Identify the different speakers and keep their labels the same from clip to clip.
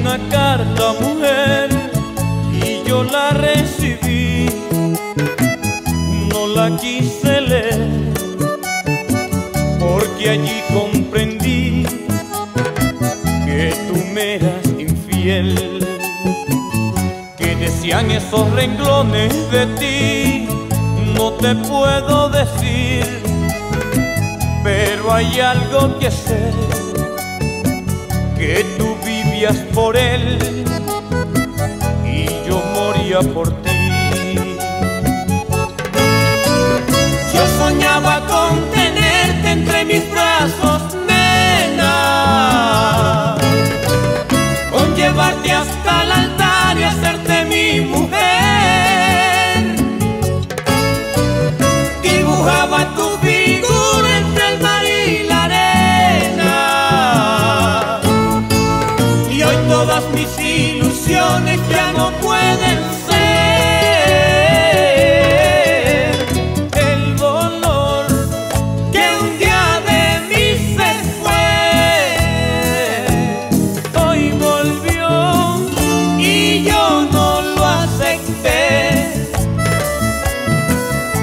Speaker 1: una carta mujer y yo la recibí, no la quise leer, porque allí comprendí que tú me eras infiel, que decían esos renglones de ti, no te puedo decir, pero hay algo que sé. Que por él y yo moría por ti.
Speaker 2: soñaba con tenerte entre mis brazos, todas mis ilusiones ya no pueden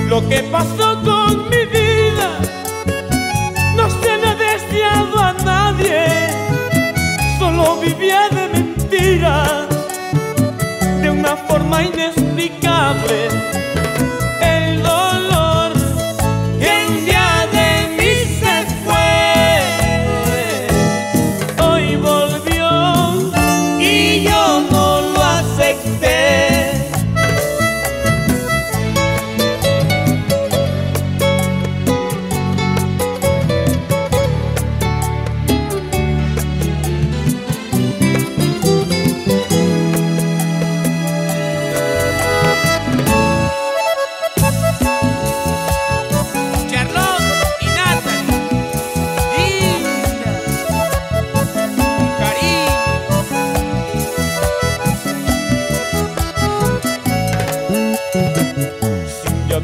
Speaker 1: Lo que pasó con mi vida no se lo he deseado a nadie, solo vivía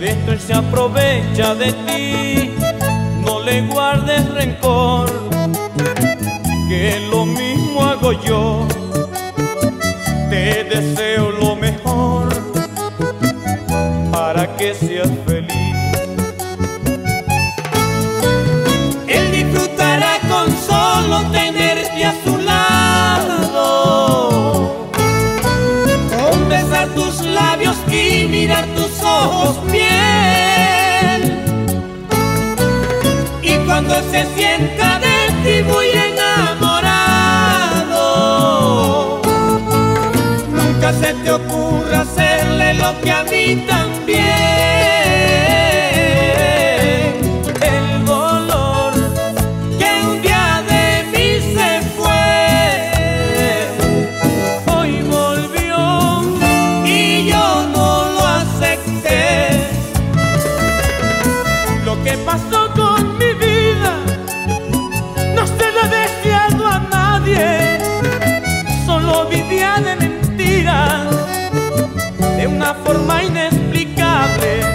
Speaker 1: adentro él se aprovecha de ti, no le guardes rencor, que lo mismo hago yo, te deseo lo mejor para que seas feliz.
Speaker 2: Y cuando se sienta de ti muy enamorado, nunca se te ocurra hacerle lo que a mí también.
Speaker 1: de mentiras de una forma inexplicable.